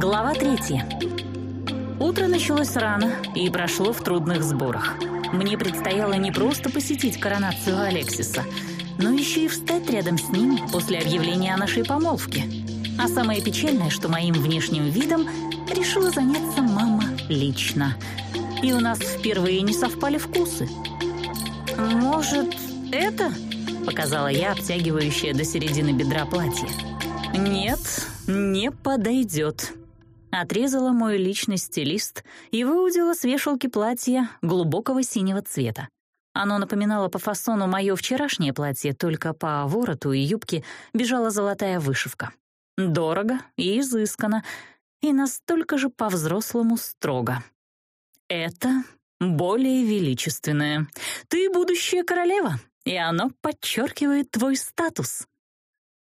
Глава третья. Утро началось рано и прошло в трудных сборах. Мне предстояло не просто посетить коронацию Алексиса, но еще и встать рядом с ним после объявления о нашей помолвке. А самое печальное, что моим внешним видом решила заняться мама лично. И у нас впервые не совпали вкусы. «Может, это?» — показала я обтягивающее до середины бедра платье. «Нет, не подойдет», отрезала мой личный стилист и выудила с вешалки платье глубокого синего цвета. Оно напоминало по фасону мое вчерашнее платье, только по вороту и юбке бежала золотая вышивка. Дорого и изысканно, и настолько же по-взрослому строго. Это более величественное. Ты будущая королева, и оно подчеркивает твой статус.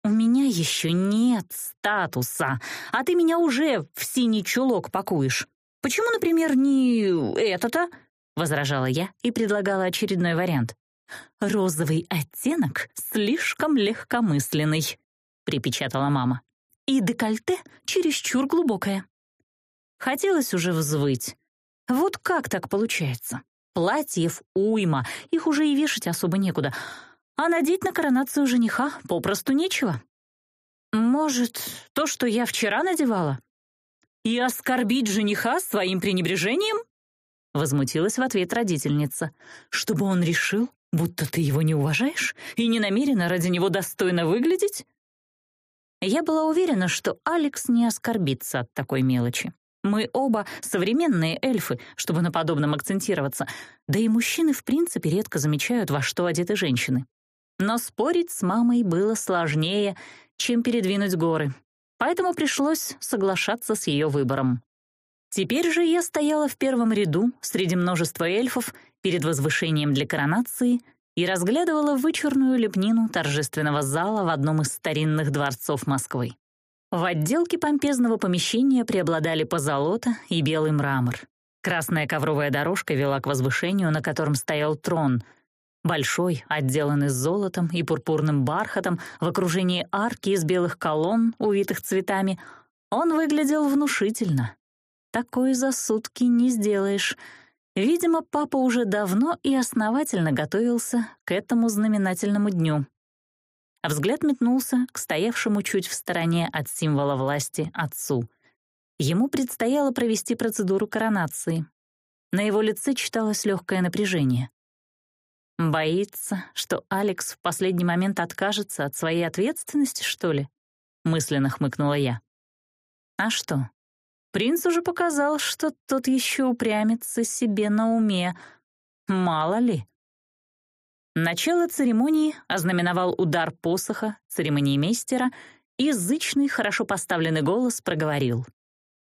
У меня еще нет статуса, а ты меня уже в синий чулок пакуешь. Почему, например, не это-то?» — возражала я и предлагала очередной вариант. «Розовый оттенок слишком легкомысленный», — припечатала мама. «И декольте чересчур глубокое». Хотелось уже взвыть. Вот как так получается? Платьев уйма, их уже и вешать особо некуда — а надеть на коронацию жениха попросту нечего. Может, то, что я вчера надевала? И оскорбить жениха своим пренебрежением? Возмутилась в ответ родительница. Чтобы он решил, будто ты его не уважаешь и не намерена ради него достойно выглядеть? Я была уверена, что Алекс не оскорбится от такой мелочи. Мы оба современные эльфы, чтобы на подобном акцентироваться. Да и мужчины в принципе редко замечают, во что одеты женщины. Но спорить с мамой было сложнее, чем передвинуть горы, поэтому пришлось соглашаться с ее выбором. Теперь же я стояла в первом ряду среди множества эльфов перед возвышением для коронации и разглядывала вычурную лепнину торжественного зала в одном из старинных дворцов Москвы. В отделке помпезного помещения преобладали позолота и белый мрамор. Красная ковровая дорожка вела к возвышению, на котором стоял трон — Большой, отделанный золотом и пурпурным бархатом в окружении арки из белых колонн, увитых цветами, он выглядел внушительно. Такой за сутки не сделаешь. Видимо, папа уже давно и основательно готовился к этому знаменательному дню. А взгляд метнулся к стоявшему чуть в стороне от символа власти отцу. Ему предстояло провести процедуру коронации. На его лице читалось легкое напряжение. Боится, что Алекс в последний момент откажется от своей ответственности, что ли? Мысленно хмыкнула я. А что? Принц уже показал, что тот еще упрямится себе на уме. Мало ли. Начало церемонии ознаменовал удар посоха церемонии мейстера, и зычный, хорошо поставленный голос проговорил.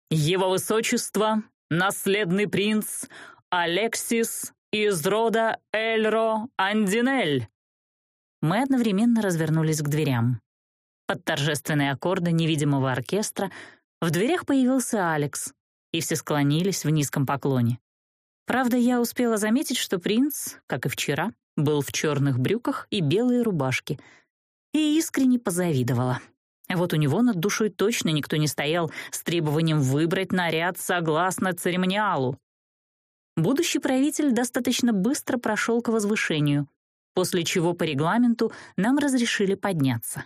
«Его высочество, наследный принц Алексис из рода Эльро Андинель!» Мы одновременно развернулись к дверям. Под торжественные аккорды невидимого оркестра в дверях появился Алекс, и все склонились в низком поклоне. Правда, я успела заметить, что принц, как и вчера, был в черных брюках и белой рубашке, и искренне позавидовала. Вот у него над душой точно никто не стоял с требованием выбрать наряд согласно церемониалу будущий правитель достаточно быстро прошел к возвышению, после чего по регламенту нам разрешили подняться.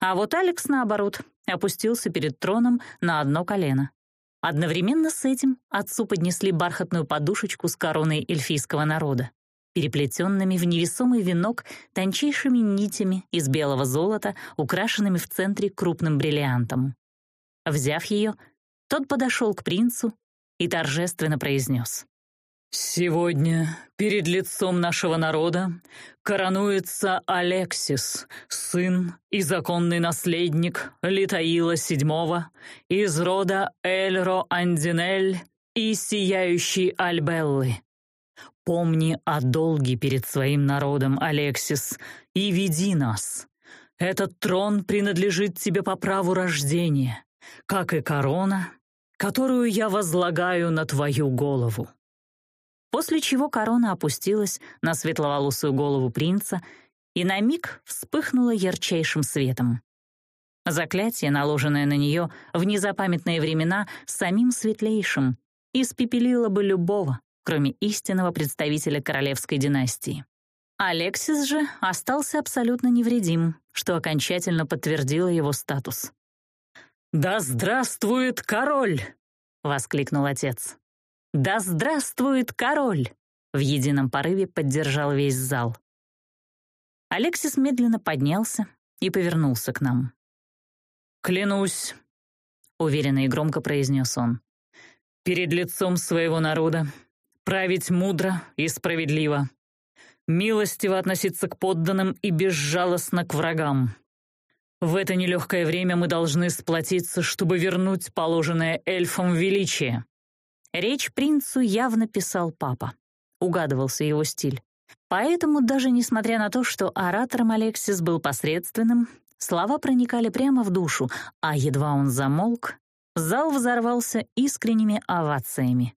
А вот Алекс, наоборот, опустился перед троном на одно колено. Одновременно с этим отцу поднесли бархатную подушечку с короной эльфийского народа, переплетенными в невесомый венок тончайшими нитями из белого золота, украшенными в центре крупным бриллиантом. Взяв ее, тот подошел к принцу и торжественно произнес. Сегодня перед лицом нашего народа коронуется Алексис, сын и законный наследник Литаила VII из рода Эльро Андинель и сияющий Альбеллы. Помни о долге перед своим народом, Алексис, и веди нас. Этот трон принадлежит тебе по праву рождения, как и корона, которую я возлагаю на твою голову после чего корона опустилась на светловолосую голову принца и на миг вспыхнула ярчайшим светом. Заклятие, наложенное на нее в незапамятные времена самим светлейшим, испепелило бы любого, кроме истинного представителя королевской династии. Алексис же остался абсолютно невредим, что окончательно подтвердило его статус. «Да здравствует король!» — воскликнул отец. «Да здравствует король!» — в едином порыве поддержал весь зал. Алексис медленно поднялся и повернулся к нам. «Клянусь», — уверенно и громко произнес он, — «перед лицом своего народа править мудро и справедливо, милостиво относиться к подданным и безжалостно к врагам. В это нелегкое время мы должны сплотиться, чтобы вернуть положенное эльфам величие, Речь принцу явно писал папа. Угадывался его стиль. Поэтому, даже несмотря на то, что оратором Алексис был посредственным, слова проникали прямо в душу, а едва он замолк, зал взорвался искренними овациями.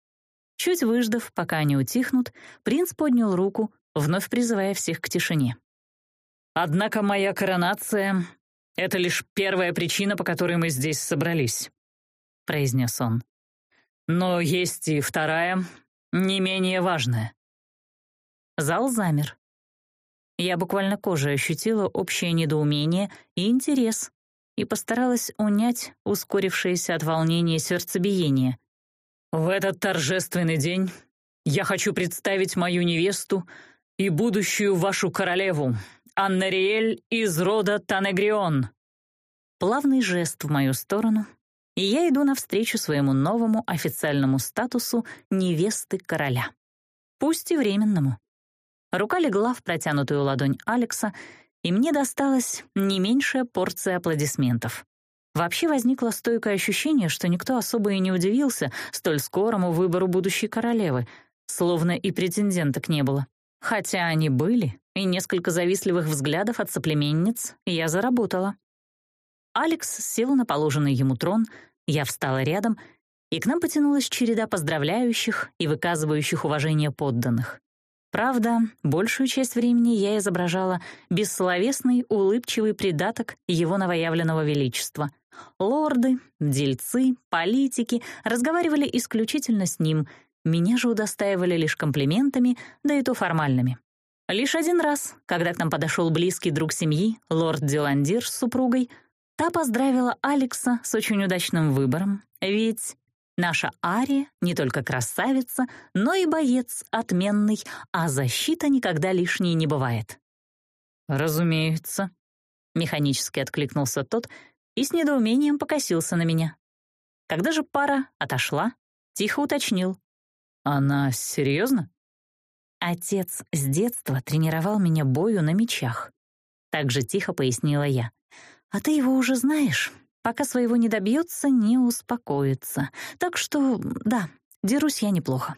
Чуть выждав, пока они утихнут, принц поднял руку, вновь призывая всех к тишине. «Однако моя коронация — это лишь первая причина, по которой мы здесь собрались», — произнес он. Но есть и вторая, не менее важная. Зал замер. Я буквально кожей ощутила общее недоумение и интерес и постаралась унять ускорившееся от волнения сердцебиение. «В этот торжественный день я хочу представить мою невесту и будущую вашу королеву, Аннариэль из рода Танегрион». Плавный жест в мою сторону, и я иду навстречу своему новому официальному статусу невесты короля. Пусть и временному. Рука легла в протянутую ладонь Алекса, и мне досталась не меньшая порция аплодисментов. Вообще возникло стойкое ощущение, что никто особо и не удивился столь скорому выбору будущей королевы, словно и претенденток не было. Хотя они были, и несколько завистливых взглядов от соплеменниц я заработала. Алекс сел на положенный ему трон, я встала рядом, и к нам потянулась череда поздравляющих и выказывающих уважение подданных. Правда, большую часть времени я изображала бессловесный, улыбчивый придаток его новоявленного величества. Лорды, дельцы, политики разговаривали исключительно с ним, меня же удостаивали лишь комплиментами, да и то формальными. Лишь один раз, когда к нам подошел близкий друг семьи, лорд Диландир с супругой — Та поздравила Алекса с очень удачным выбором, ведь наша Ария не только красавица, но и боец отменный, а защита никогда лишней не бывает. «Разумеется», — механически откликнулся тот и с недоумением покосился на меня. Когда же пара отошла, тихо уточнил. «Она серьезно? «Отец с детства тренировал меня бою на мечах», — также тихо пояснила «Я а ты его уже знаешь. Пока своего не добьется, не успокоится. Так что, да, дерусь я неплохо.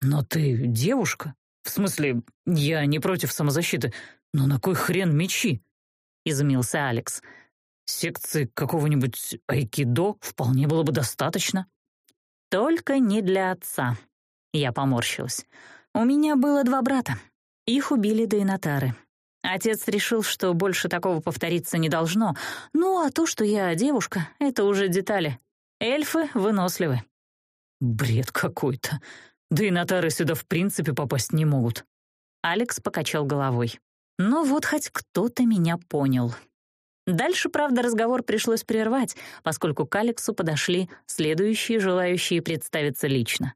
Но ты девушка. В смысле, я не против самозащиты. Но на кой хрен мечи? Изумился Алекс. Секции какого-нибудь айкидо вполне было бы достаточно. Только не для отца. Я поморщилась. У меня было два брата. Их убили дейнатары. Отец решил, что больше такого повториться не должно. Ну, а то, что я девушка, это уже детали. Эльфы выносливы. Бред какой-то. Да и нотары сюда в принципе попасть не могут. Алекс покачал головой. Ну вот хоть кто-то меня понял. Дальше, правда, разговор пришлось прервать, поскольку к Алексу подошли следующие желающие представиться лично.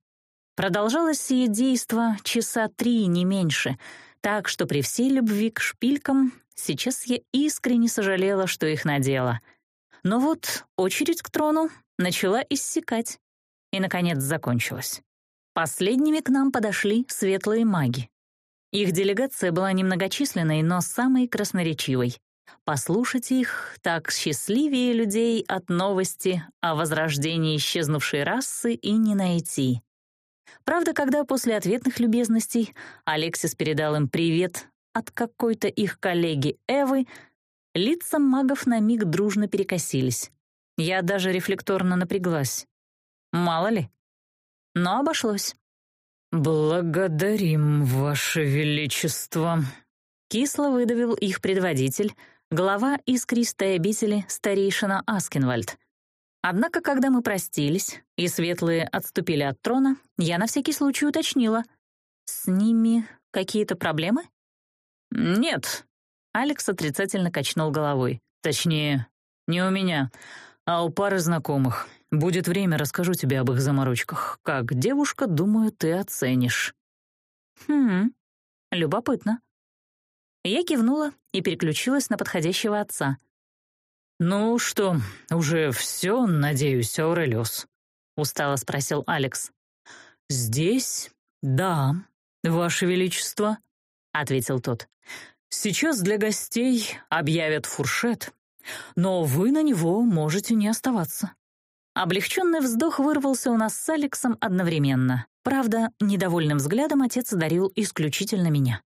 Продолжалось сие действо часа три, не меньше — так что при всей любви к шпилькам сейчас я искренне сожалела, что их надела. Но вот очередь к трону начала иссекать и, наконец, закончилась. Последними к нам подошли светлые маги. Их делегация была немногочисленной, но самой красноречивой. Послушать их так счастливее людей от новости о возрождении исчезнувшей расы и не найти. Правда, когда после ответных любезностей Алексис передал им привет от какой-то их коллеги Эвы, лица магов на миг дружно перекосились. Я даже рефлекторно напряглась. Мало ли. Но обошлось. «Благодарим, Ваше Величество», — кисло выдавил их предводитель, глава искристой обители старейшина Аскинвальд, Однако, когда мы простились, и светлые отступили от трона, я на всякий случай уточнила. «С ними какие-то проблемы?» «Нет», — Алекс отрицательно качнул головой. «Точнее, не у меня, а у пары знакомых. Будет время, расскажу тебе об их заморочках. Как девушка, думаю, ты оценишь». «Хм, любопытно». Я кивнула и переключилась на подходящего отца — «Ну что, уже все, надеюсь, Аурелиус?» — устало спросил Алекс. «Здесь? Да, Ваше Величество», — ответил тот. «Сейчас для гостей объявят фуршет, но вы на него можете не оставаться». Облегченный вздох вырвался у нас с Алексом одновременно. Правда, недовольным взглядом отец одарил исключительно меня.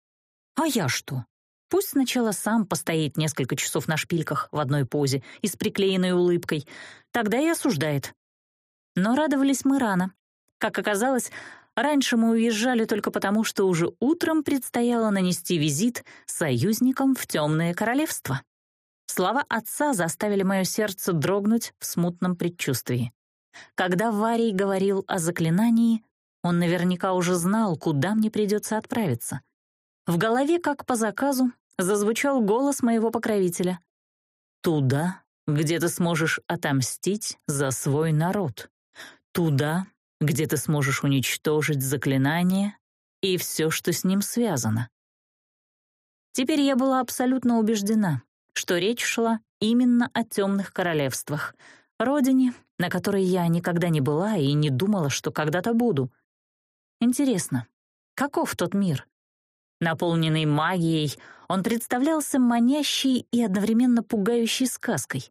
«А я что? Пусть сначала сам постоит несколько часов на шпильках в одной позе и с приклеенной улыбкой, тогда и осуждает. Но радовались мы рано. Как оказалось, раньше мы уезжали только потому, что уже утром предстояло нанести визит союзникам в Темное Королевство. Слова отца заставили мое сердце дрогнуть в смутном предчувствии. Когда Варий говорил о заклинании, он наверняка уже знал, куда мне придется отправиться. В голове, как по заказу, зазвучал голос моего покровителя. «Туда, где ты сможешь отомстить за свой народ. Туда, где ты сможешь уничтожить заклинание и все, что с ним связано». Теперь я была абсолютно убеждена, что речь шла именно о темных королевствах, родине, на которой я никогда не была и не думала, что когда-то буду. Интересно, каков тот мир? Наполненный магией, он представлялся манящей и одновременно пугающей сказкой.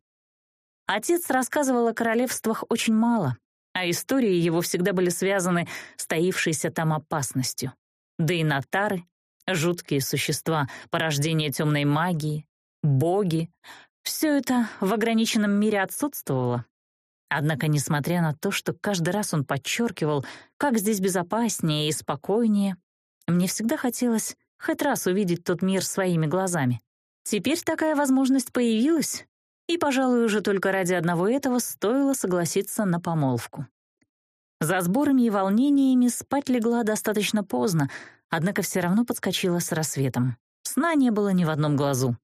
Отец рассказывал о королевствах очень мало, а истории его всегда были связаны с таившейся там опасностью. Да и нотары, жуткие существа, порождение темной магии, боги — все это в ограниченном мире отсутствовало. Однако, несмотря на то, что каждый раз он подчеркивал, как здесь безопаснее и спокойнее, мне всегда хотелось хоть раз увидеть тот мир своими глазами. Теперь такая возможность появилась, и, пожалуй, уже только ради одного этого стоило согласиться на помолвку. За сборами и волнениями спать легла достаточно поздно, однако все равно подскочила с рассветом. Сна не было ни в одном глазу.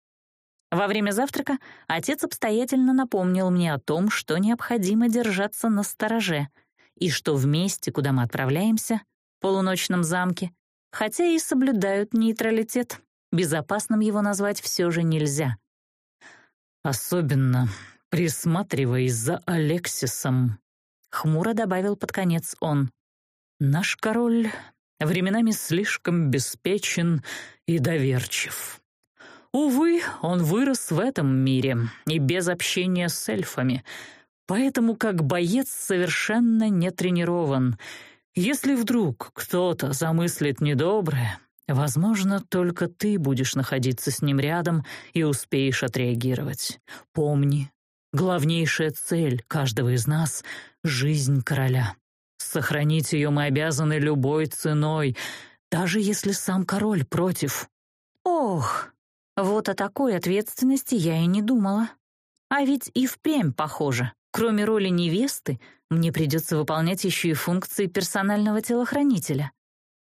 Во время завтрака отец обстоятельно напомнил мне о том, что необходимо держаться на стороже, и что в месте, куда мы отправляемся, в полуночном замке, хотя и соблюдают нейтралитет. Безопасным его назвать все же нельзя. «Особенно присматриваясь за Алексисом», — хмуро добавил под конец он. «Наш король временами слишком беспечен и доверчив. Увы, он вырос в этом мире и без общения с эльфами, поэтому как боец совершенно не тренирован — если вдруг кто-то замыслит недоброе, возможно, только ты будешь находиться с ним рядом и успеешь отреагировать. Помни, главнейшая цель каждого из нас — жизнь короля. Сохранить ее мы обязаны любой ценой, даже если сам король против. Ох, вот о такой ответственности я и не думала. А ведь и впрямь похоже. Кроме роли невесты, мне придется выполнять еще и функции персонального телохранителя.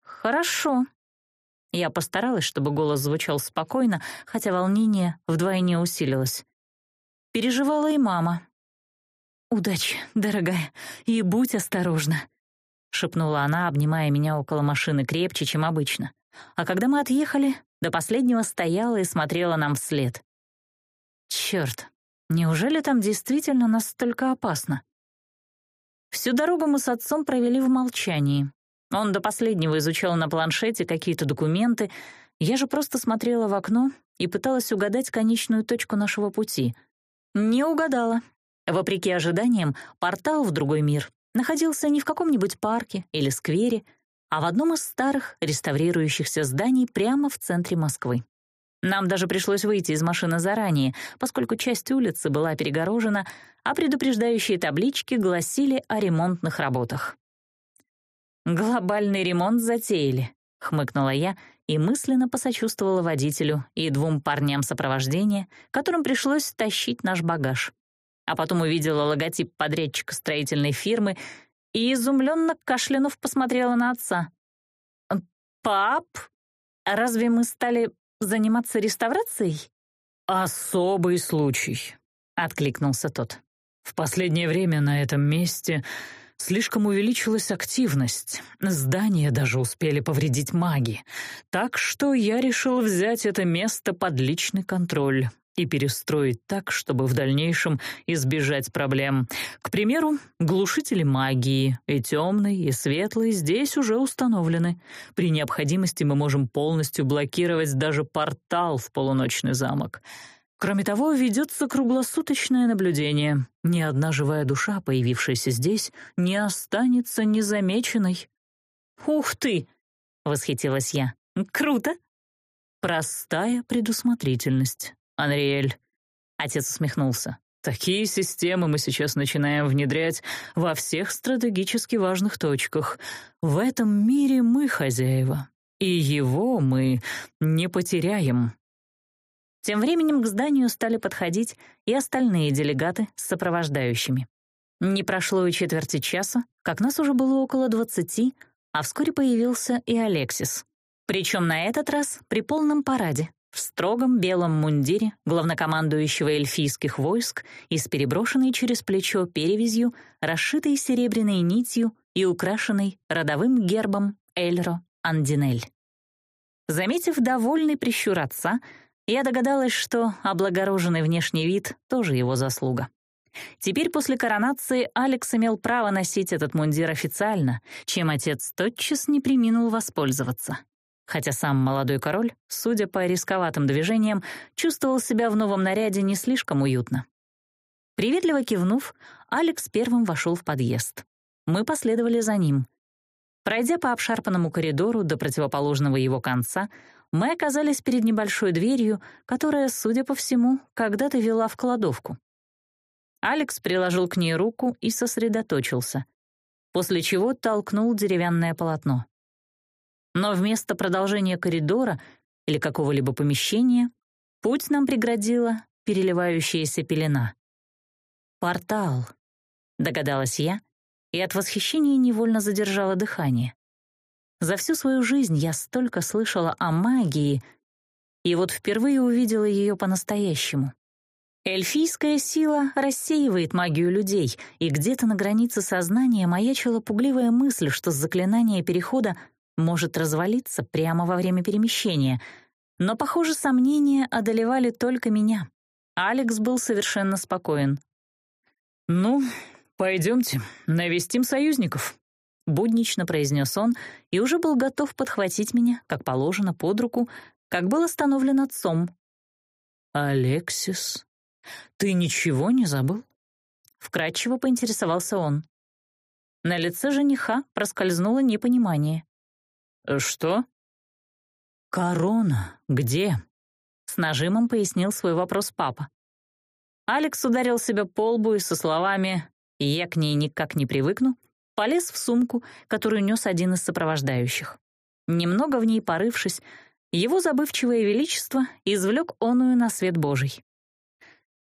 Хорошо. Я постаралась, чтобы голос звучал спокойно, хотя волнение вдвойне усилилось. Переживала и мама. «Удачи, дорогая, и будь осторожна», — шепнула она, обнимая меня около машины крепче, чем обычно. А когда мы отъехали, до последнего стояла и смотрела нам вслед. «Чёрт, Неужели там действительно настолько опасно? Всю дорогу мы с отцом провели в молчании. Он до последнего изучал на планшете какие-то документы. Я же просто смотрела в окно и пыталась угадать конечную точку нашего пути. Не угадала. Вопреки ожиданиям, портал в другой мир находился не в каком-нибудь парке или сквере, а в одном из старых реставрирующихся зданий прямо в центре Москвы. Нам даже пришлось выйти из машины заранее, поскольку часть улицы была перегорожена, а предупреждающие таблички гласили о ремонтных работах. «Глобальный ремонт затеяли», — хмыкнула я и мысленно посочувствовала водителю и двум парням сопровождения, которым пришлось тащить наш багаж. А потом увидела логотип подрядчика строительной фирмы и изумленно кашлянув посмотрела на отца. «Пап, разве мы стали заниматься реставрацией?» «Особый случай», — откликнулся тот. «В последнее время на этом месте слишком увеличилась активность. Здание даже успели повредить маги. Так что я решил взять это место под личный контроль и перестроить так, чтобы в дальнейшем избежать проблем. К примеру, глушители магии и темный, и светлый здесь уже установлены. При необходимости мы можем полностью блокировать даже портал в полуночный замок. Кроме того, ведется круглосуточное наблюдение. Ни одна живая душа, появившаяся здесь, не останется незамеченной. «Ух ты!» — восхитилась я. «Круто!» Простая предусмотрительность. Анриэль. Отец усмехнулся. Такие системы мы сейчас начинаем внедрять во всех стратегически важных точках. В этом мире мы хозяева, и его мы не потеряем. Тем временем к зданию стали подходить и остальные делегаты с сопровождающими. Не прошло и четверти часа, как нас уже было около двадцати, а вскоре появился и Алексис. Причем на этот раз при полном параде, в строгом белом мундире главнокомандующего эльфийских войск и с переброшенной через плечо перевязью, расшитой серебряной нитью и украшенной родовым гербом Эльро Андинель. Заметив довольный прищур отца, я догадалась, что облагороженный внешний вид — тоже его заслуга. Теперь после коронации Алекс имел право носить этот мундир официально, чем отец тотчас не приминул воспользоваться. Хотя сам молодой король, судя по рисковатым движениям, чувствовал себя в новом наряде не слишком уютно. Приветливо кивнув, Алекс первым вошел в подъезд. Мы последовали за ним. Пройдя по обшарпанному коридору до противоположного его конца, мы оказались перед небольшой дверью, которая, судя по всему, когда-то вела в кладовку. Алекс приложил к ней руку и сосредоточился, после чего толкнул деревянное полотно. Но вместо продолжения коридора или какого-либо помещения путь нам преградила переливающаяся пелена. «Портал», — догадалась я, и от восхищения невольно задержала дыхание. За всю свою жизнь я столько слышала о магии, и вот впервые увидела ее по-настоящему. Эльфийская сила рассеивает магию людей, и где-то на границе сознания маячила пугливая мысль, что заклинание перехода может развалиться прямо во время перемещения. Но, похоже, сомнения одолевали только меня. Алекс был совершенно спокоен. «Ну, пойдемте, навестим союзников», — буднично произнес он и уже был готов подхватить меня, как положено, под руку, как был остановлен отцом. «Алексис, ты ничего не забыл?» — вкратчиво поинтересовался он. На лице жениха проскользнуло непонимание. Э, «Что?» «Корона где?» — с нажимом пояснил свой вопрос папа. Алекс ударил себя по лбу и со словами «Я к ней никак не привыкну» полез в сумку, которую нес один из сопровождающих. Немного в ней порывшись, его забывчивое величество извлек оную на свет божий.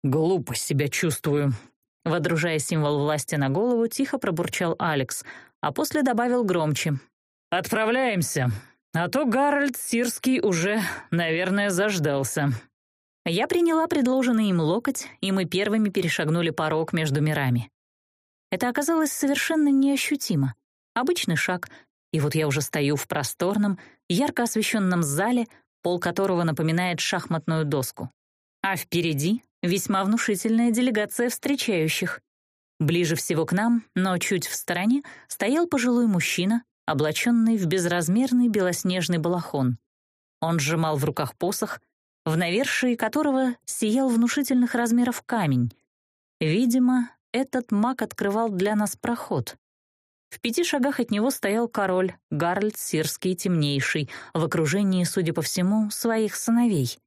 «Глупо себя чувствую», — водружая символ власти на голову, тихо пробурчал Алекс, а после добавил громче — «Отправляемся, а то Гарольд Сирский уже, наверное, заждался». Я приняла предложенный им локоть, и мы первыми перешагнули порог между мирами. Это оказалось совершенно неощутимо. Обычный шаг, и вот я уже стою в просторном, ярко освещенном зале, пол которого напоминает шахматную доску. А впереди весьма внушительная делегация встречающих. Ближе всего к нам, но чуть в стороне, стоял пожилой мужчина, облаченный в безразмерный белоснежный балахон. Он сжимал в руках посох, в навершии которого сиял внушительных размеров камень. Видимо, этот маг открывал для нас проход. В пяти шагах от него стоял король, Гарльд Сирский Темнейший, в окружении, судя по всему, своих сыновей.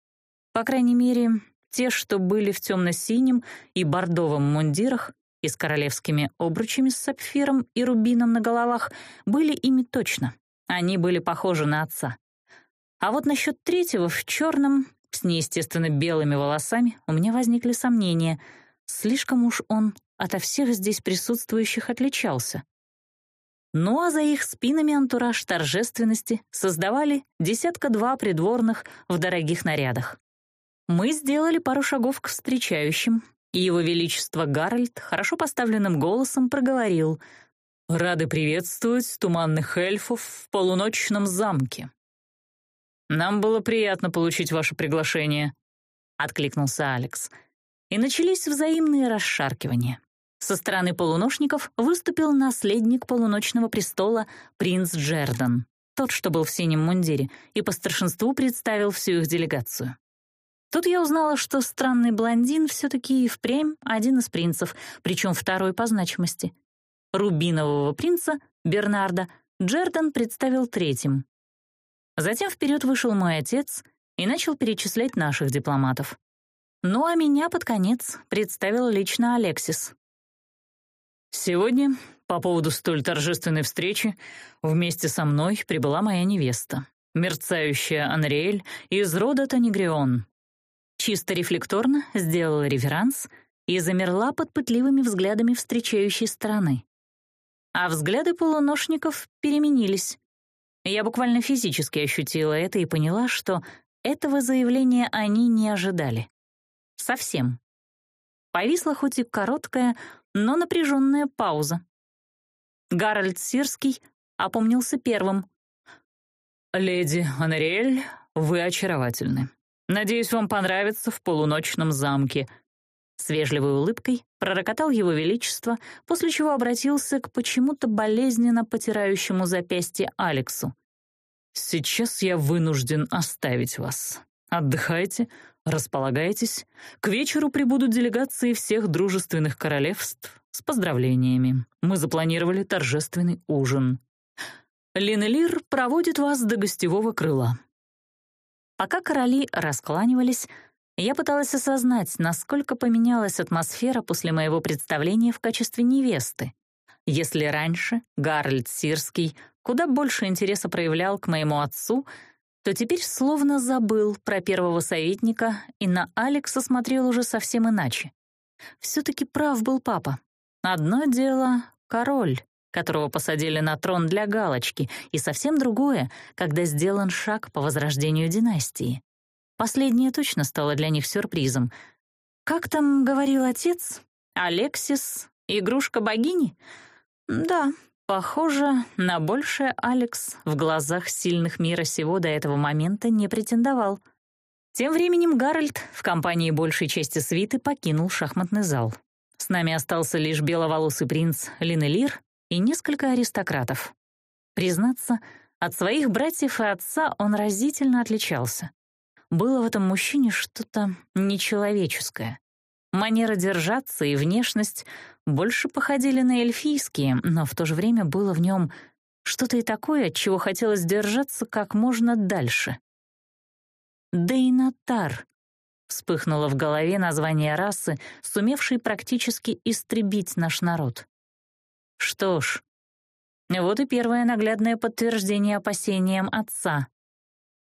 По крайней мере, те, что были в темно-синем и бордовом мундирах, и с королевскими обручами с сапфиром и рубином на головах были ими точно. Они были похожи на отца. А вот насчет третьего в черном, с неестественно белыми волосами, у меня возникли сомнения. Слишком уж он ото всех здесь присутствующих отличался. Ну а за их спинами антураж торжественности создавали десятка-два придворных в дорогих нарядах. Мы сделали пару шагов к встречающим, и его величество Гарольд хорошо поставленным голосом проговорил «Рады приветствовать туманных эльфов в полуночном замке». «Нам было приятно получить ваше приглашение», — откликнулся Алекс. И начались взаимные расшаркивания. Со стороны полуношников выступил наследник полуночного престола принц Джердан, тот, что был в синем мундире, и по старшинству представил всю их делегацию. Тут я узнала, что странный блондин все-таки и впрямь один из принцев, причем второй по значимости. Рубинового принца, Бернарда, Джердан представил третьим. Затем вперед вышел мой отец и начал перечислять наших дипломатов. Ну а меня под конец представил лично Алексис. «Сегодня, по поводу столь торжественной встречи, вместе со мной прибыла моя невеста, мерцающая Анриэль из рода Танегрион», Чисто рефлекторно сделала реверанс и замерла под пытливыми взглядами встречающей стороны. А взгляды полуношников переменились. Я буквально физически ощутила это и поняла, что этого заявления они не ожидали. Совсем. Повисла хоть и короткая, но напряженная пауза. Гарольд Сирский опомнился первым. «Леди Анариэль, вы очаровательны. Надеюсь, вам понравится в полуночном замке». С вежливой улыбкой пророкотал его величество, после чего обратился к почему-то болезненно потирающему запястье Алексу. «Сейчас я вынужден оставить вас. Отдыхайте, располагайтесь. К вечеру прибудут делегации всех дружественных королевств с поздравлениями. Мы запланировали торжественный ужин. Линелир проводит вас до гостевого крыла. Пока короли раскланивались, я пыталась осознать, насколько поменялась атмосфера после моего представления в качестве невесты. Если раньше Гарольд Сирский куда больше интереса проявлял к моему отцу, то теперь словно забыл про первого советника и на Алекса смотрел уже совсем иначе. Все-таки прав был папа. Одно дело — король, которого посадили на трон для галочки, и совсем другое, когда сделан шаг по возрождению династии. Последнее точно стало для них сюрпризом. «Как там говорил отец? Алексис? Игрушка богини?» «Да, похоже, на большее Алекс в глазах сильных мира сего до этого момента не претендовал». Тем временем Гарольд в компании большей части свиты покинул шахматный зал. С нами остался лишь беловолосый принц Линелир и несколько аристократов. Признаться, от своих братьев и отца он разительно отличался. Было в этом мужчине что-то нечеловеческое. Манера держаться и внешность больше походили на эльфийские, но в то же время было в нем что-то и такое, от чего хотелось держаться как можно дальше. «Дейнатар», — вспыхнуло в голове название расы, сумевшей практически истребить наш народ. Что ж, вот и первое наглядное подтверждение опасениям отца.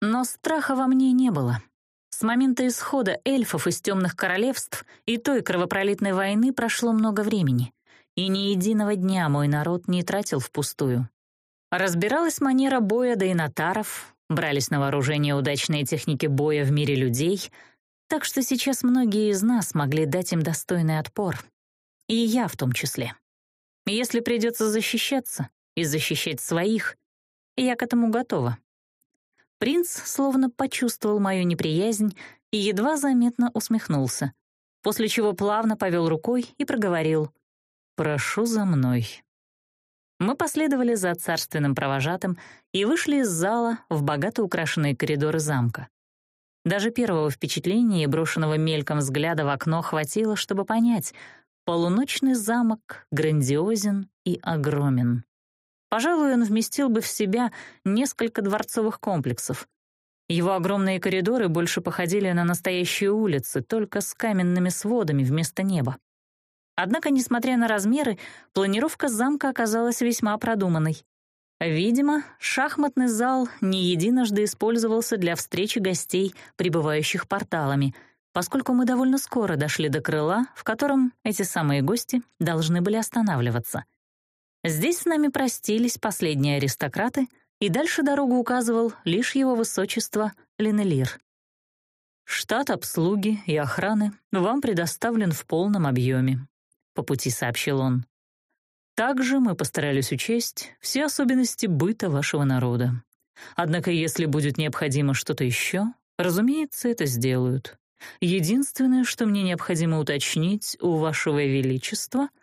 Но страха во мне не было. С момента исхода эльфов из темных королевств и той кровопролитной войны прошло много времени, и ни единого дня мой народ не тратил впустую. Разбиралась манера боя до брались на вооружение удачные техники боя в мире людей, так что сейчас многие из нас могли дать им достойный отпор. И я в том числе. Если придется защищаться и защищать своих, я к этому готова. Принц словно почувствовал мою неприязнь и едва заметно усмехнулся, после чего плавно повел рукой и проговорил «Прошу за мной». Мы последовали за царственным провожатым и вышли из зала в богато украшенные коридоры замка. Даже первого впечатления и брошенного мельком взгляда в окно хватило, чтобы понять, Полуночный замок грандиозен и огромен. Пожалуй, он вместил бы в себя несколько дворцовых комплексов. Его огромные коридоры больше походили на настоящие улицы, только с каменными сводами вместо неба. Однако, несмотря на размеры, планировка замка оказалась весьма продуманной. Видимо, шахматный зал не единожды использовался для встречи гостей, прибывающих порталами — поскольку мы довольно скоро дошли до крыла, в котором эти самые гости должны были останавливаться. Здесь с нами простились последние аристократы, и дальше дорогу указывал лишь его высочество Ленелир. «Штат обслуги и охраны вам предоставлен в полном объеме», — по пути сообщил он. «Также мы постарались учесть все особенности быта вашего народа. Однако, если будет необходимо что-то еще, разумеется, это сделают. Единственное, что мне необходимо уточнить у вашего величества —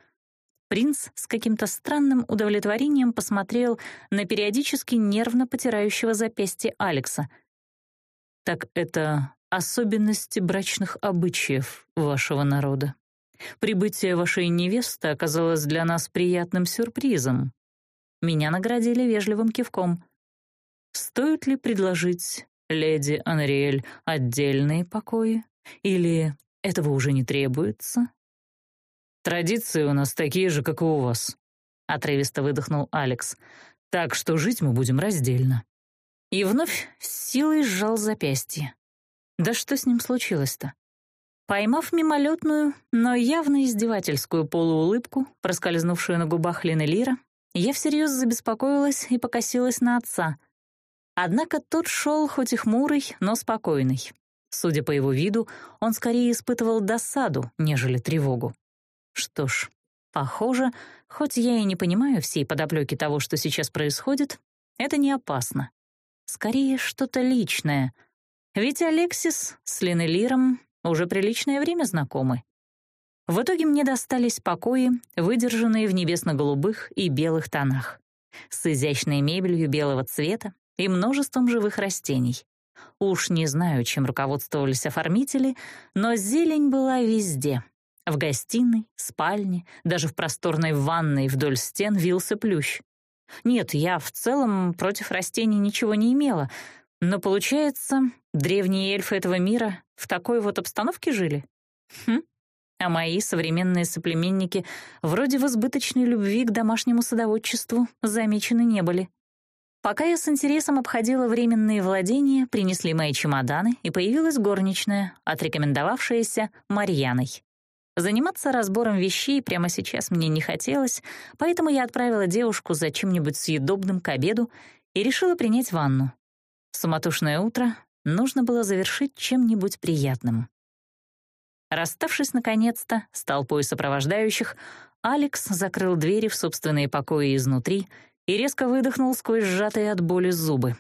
Принц с каким-то странным удовлетворением посмотрел на периодически нервно потирающего запястье Алекса. «Так это особенности брачных обычаев вашего народа. Прибытие вашей невесты оказалось для нас приятным сюрпризом. Меня наградили вежливым кивком. Стоит ли предложить леди Анриэль отдельные покои? Или этого уже не требуется? Традиции у нас такие же, как и у вас, отрывисто выдохнул Алекс. Так что жить мы будем раздельно. И вновь силой сжал запястье. Да что с ним случилось-то? Поймав мимолетную, но явно издевательскую полуулыбку, проскользнувшую на губах Лины Лира, я всерьез забеспокоилась и покосилась на отца, Однако тот шел хоть и хмурый, но спокойный. Судя по его виду, он скорее испытывал досаду, нежели тревогу. Что ж, похоже, хоть я и не понимаю всей подоплеки того, что сейчас происходит, это не опасно. Скорее, что-то личное. Ведь Алексис с Линелиром уже приличное время знакомы. В итоге мне достались покои, выдержанные в небесно-голубых и белых тонах, с изящной мебелью белого цвета, и множеством живых растений. Уж не знаю, чем руководствовались оформители, но зелень была везде. В гостиной, спальне, даже в просторной ванной вдоль стен вился плющ. Нет, я в целом против растений ничего не имела, но, получается, древние эльфы этого мира в такой вот обстановке жили? Хм. А мои современные соплеменники вроде в избыточной любви к домашнему садоводчеству замечены не были. Пока я с интересом обходила временные владения, принесли мои чемоданы, и появилась горничная, отрекомендовавшаяся Марьяной. Заниматься разбором вещей прямо сейчас мне не хотелось, поэтому я отправила девушку за чем-нибудь съедобным к обеду и решила принять ванну. Суматошное утро нужно было завершить чем-нибудь приятным. Расставшись наконец-то с толпой сопровождающих, Алекс закрыл двери в собственные покои изнутри — и резко выдохнул сквозь сжатые от боли зубы.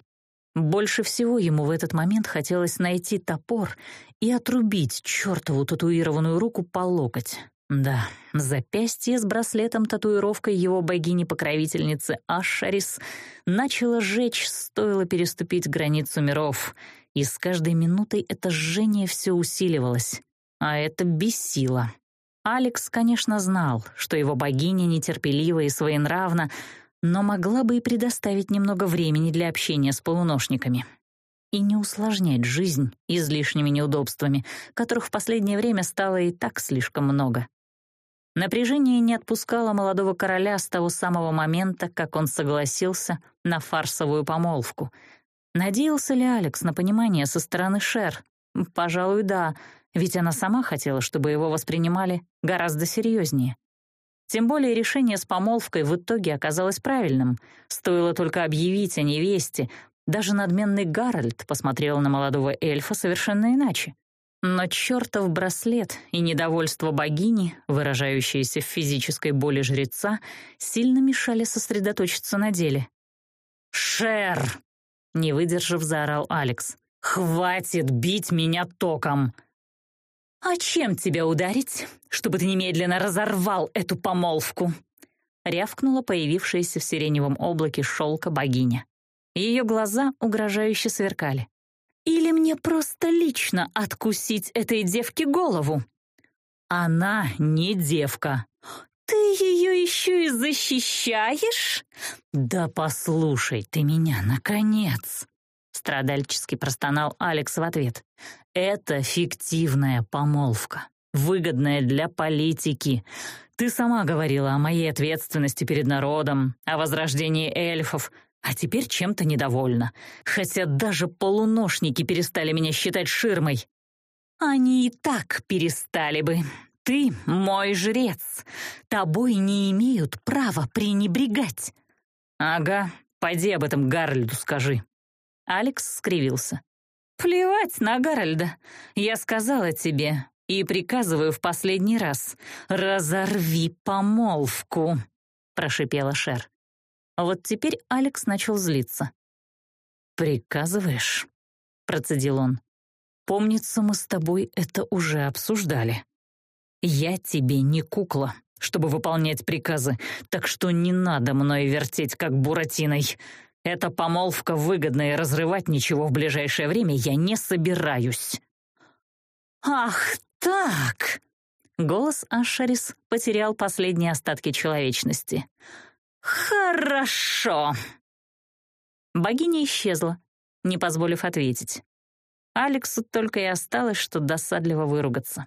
Больше всего ему в этот момент хотелось найти топор и отрубить чертову татуированную руку по локоть. Да, запястье с браслетом-татуировкой его богини-покровительницы Ашарис начало жечь, стоило переступить границу миров, и с каждой минутой это жжение все усиливалось, а это бесило. Алекс, конечно, знал, что его богиня нетерпелива и своенравна, но могла бы и предоставить немного времени для общения с полуношниками. И не усложнять жизнь излишними неудобствами, которых в последнее время стало и так слишком много. Напряжение не отпускало молодого короля с того самого момента, как он согласился на фарсовую помолвку. Надеялся ли Алекс на понимание со стороны Шер? Пожалуй, да, ведь она сама хотела, чтобы его воспринимали гораздо серьезнее. Тем более решение с помолвкой в итоге оказалось правильным. Стоило только объявить о невесте. Даже надменный Гарольд посмотрел на молодого эльфа совершенно иначе. Но чертов браслет и недовольство богини, выражающиеся в физической боли жреца, сильно мешали сосредоточиться на деле. «Шер!» — не выдержав, заорал Алекс. «Хватит бить меня током!» «А чем тебя ударить, чтобы ты немедленно разорвал эту помолвку?» рявкнула появившаяся в сиреневом облаке шелка богиня. Ее глаза угрожающе сверкали. «Или мне просто лично откусить этой девке голову?» «Она не девка». «Ты ее еще и защищаешь?» «Да послушай ты меня, наконец!» Страдальчески простонал Алекс в ответ. Это фиктивная помолвка, выгодная для политики. Ты сама говорила о моей ответственности перед народом, о возрождении эльфов, а теперь чем-то недовольна. Хотя даже полуношники перестали меня считать ширмой. Они и так перестали бы. Ты мой жрец. Тобой не имеют права пренебрегать. Ага, пойди об этом Гарльду скажи. Алекс скривился. «Плевать на Гарольда. Я сказала тебе и приказываю в последний раз. Разорви помолвку!» — прошипела Шер. Вот теперь Алекс начал злиться. «Приказываешь?» — процедил он. «Помнится, мы с тобой это уже обсуждали. Я тебе не кукла, чтобы выполнять приказы, так что не надо мной вертеть, как буратиной. Эта помолвка выгодна, и разрывать ничего в ближайшее время я не собираюсь». «Ах так!» Голос Ашарис потерял последние остатки человечности. «Хорошо!» Богиня исчезла, не позволив ответить. Алексу только и осталось, что досадливо выругаться.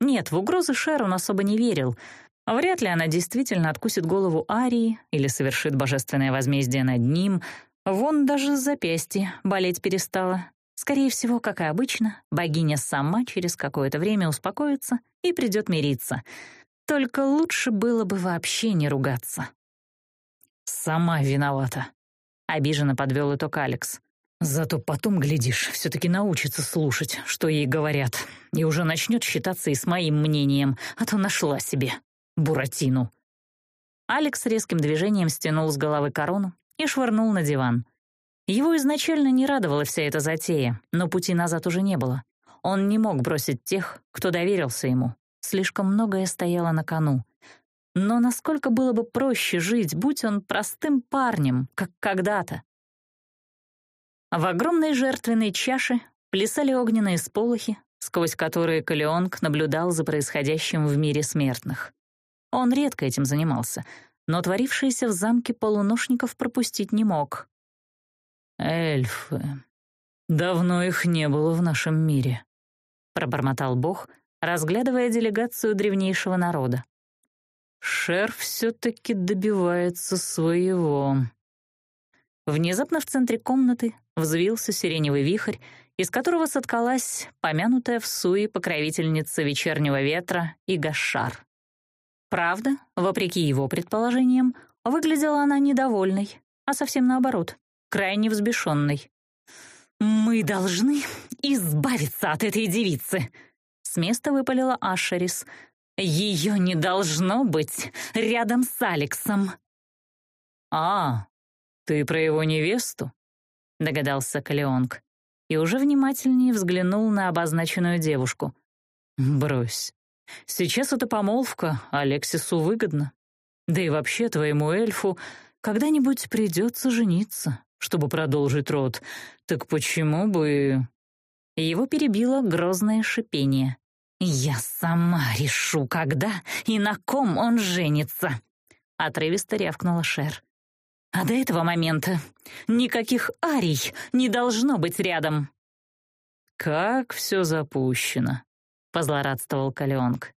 Нет, в угрозы Шер особо не верил — а вряд ли она действительно откусит голову Арии или совершит божественное возмездие над ним. Вон даже запястье болеть перестало. Скорее всего, как и обычно, богиня сама через какое-то время успокоится и придет мириться. Только лучше было бы вообще не ругаться. «Сама виновата», — обиженно подвел итог Алекс. «Зато потом, глядишь, все таки научится слушать, что ей говорят, и уже начнет считаться и с моим мнением, а то нашла себе». Буратину. Алекс резким движением стянул с головы корону и швырнул на диван. Его изначально не радовала вся эта затея, но пути назад уже не было. Он не мог бросить тех, кто доверился ему. Слишком многое стояло на кону. Но насколько было бы проще жить, будь он простым парнем, как когда-то? В огромной жертвенной чаше плясали огненные сполохи, сквозь которые Калеонг наблюдал за происходящим в мире смертных. Он редко этим занимался, но творившееся в замке полуношников пропустить не мог. «Эльфы. Давно их не было в нашем мире», — пробормотал бог, разглядывая делегацию древнейшего народа. «Шер все-таки добивается своего». Внезапно в центре комнаты взвился сиреневый вихрь, из которого соткалась помянутая в суе покровительница вечернего ветра Игашар. Правда, вопреки его предположениям, выглядела она недовольной, а совсем наоборот, крайне взбешенной. «Мы должны избавиться от этой девицы!» С места выпалила Ашерис. «Ее не должно быть рядом с Алексом!» «А, ты про его невесту?» — догадался Калеонг и уже внимательнее взглянул на обозначенную девушку. «Брось, Сейчас это помолвка а Алексису выгодно, Да и вообще твоему эльфу когда-нибудь придется жениться, чтобы продолжить род. Так почему бы...» Его перебило грозное шипение. «Я сама решу, когда и на ком он женится!» Отрывисто рявкнула Шер. «А до этого момента никаких арий не должно быть рядом!» «Как все запущено!» позлорадствовал Калеонг.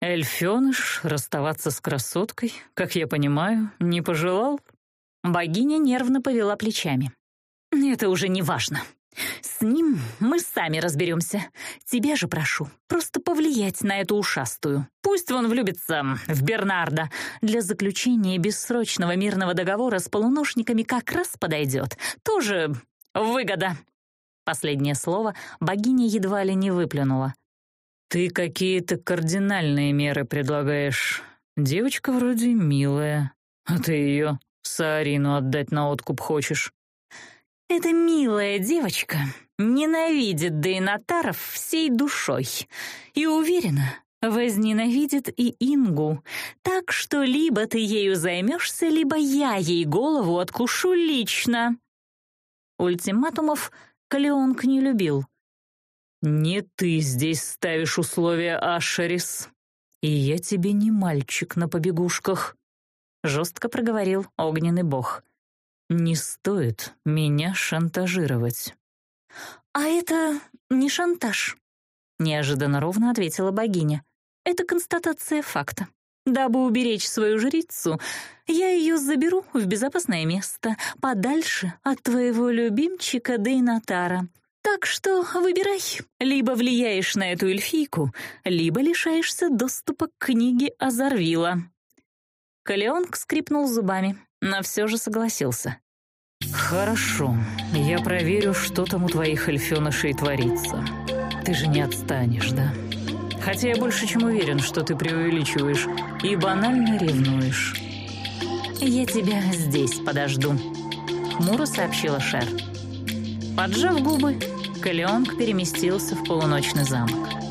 «Эльфёныш расставаться с красоткой, как я понимаю, не пожелал?» Богиня нервно повела плечами. «Это уже не важно. С ним мы сами разберемся. Тебя же прошу просто повлиять на эту ушастую. Пусть он влюбится в Бернарда. Для заключения бессрочного мирного договора с полуношниками как раз подойдет. Тоже выгода». Последнее слово богиня едва ли не выплюнула. «Ты какие-то кардинальные меры предлагаешь. Девочка вроде милая, а ты ее в Саарину отдать на откуп хочешь». «Эта милая девочка ненавидит Дейнатаров всей душой и уверена, возненавидит и Ингу, так что либо ты ею займешься, либо я ей голову откушу лично». Ультиматумов Калеонг не любил — «Не ты здесь ставишь условия, Ашерис, и я тебе не мальчик на побегушках», — жестко проговорил огненный бог. «Не стоит меня шантажировать». «А это не шантаж», — неожиданно ровно ответила богиня. «Это констатация факта. Дабы уберечь свою жрицу, я ее заберу в безопасное место, подальше от твоего любимчика Дейнатара, так что выбирай, либо влияешь на эту эльфийку, либо лишаешься доступа к книге Азарвила». Калеонг скрипнул зубами, но все же согласился. «Хорошо, я проверю, что там у твоих эльфенышей творится. Ты же не отстанешь, да? Хотя я больше чем уверен, что ты преувеличиваешь и банально ревнуешь». «Я тебя здесь подожду», — Хмуро сообщила Шер. «Шер». Поджав губы, Калеонг переместился в полуночный замок.